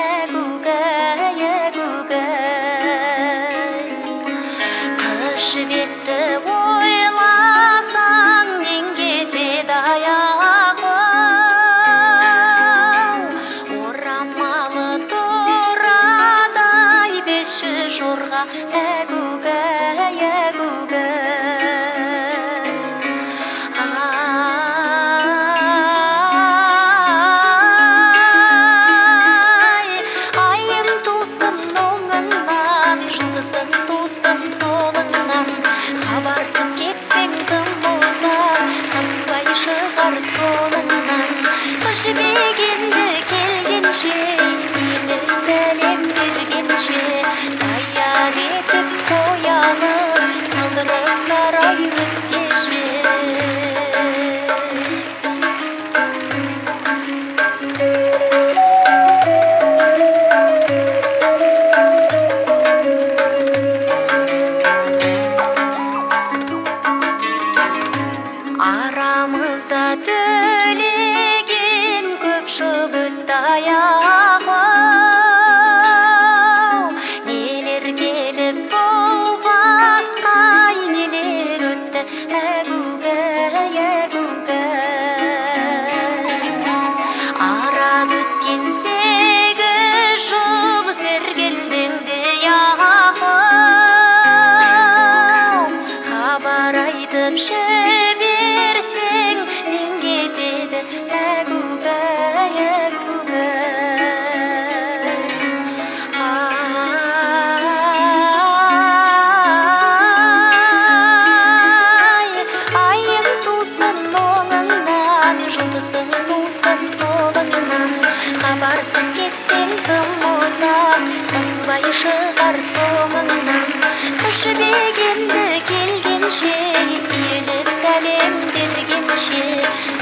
әгугай әгугай қыз жібекті ойласаң нең кетеді аяғы орамалы турадай бес жүз жорға хабарсыз кетсең тым ұзап сансызбай шығар соңыңнан қыз жібек енді келгенше иіліп сәлем бергенше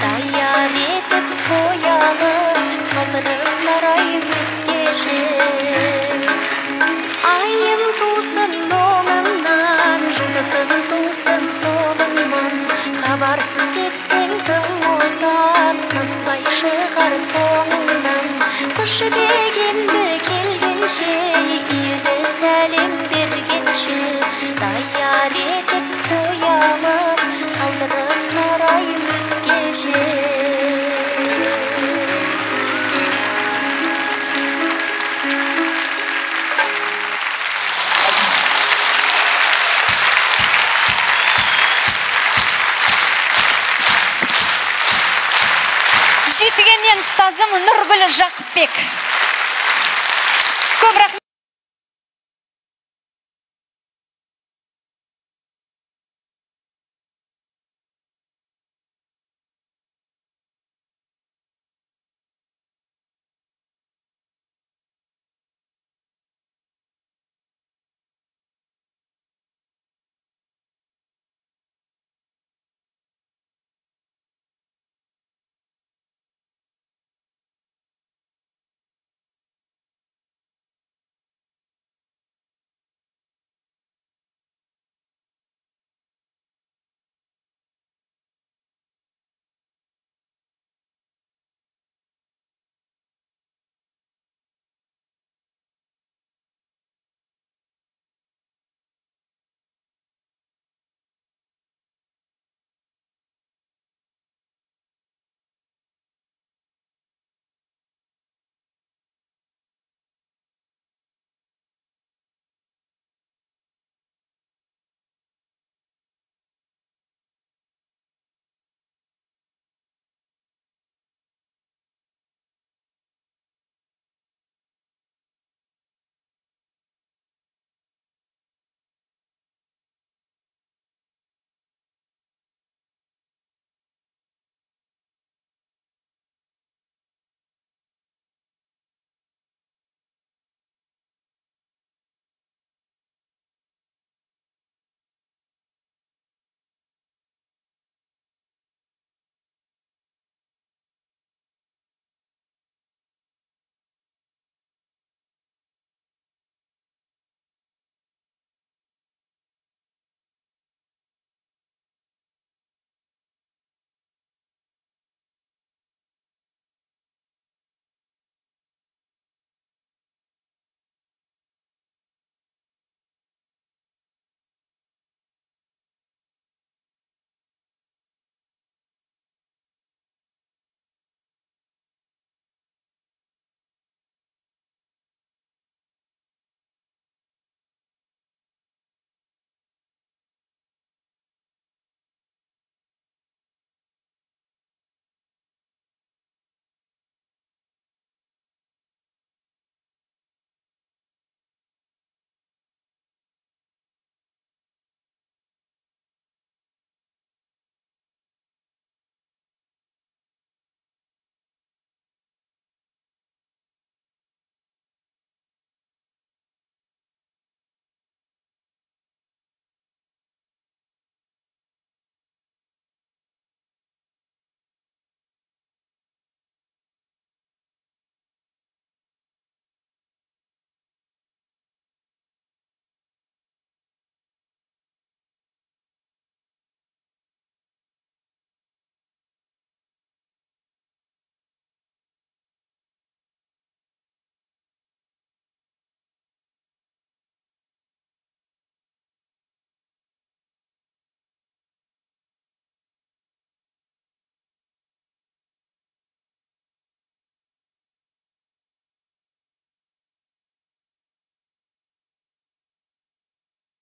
даяр етіп қоялық салдырып сарай өзгеше айым тусын оңыңнан жұлдызың тусын солыңнан хабарсыз етіп қоялық салдырып сарай өзгеше жетігеннен ұстазым нұргүл жақыпбек. Көп рахмет.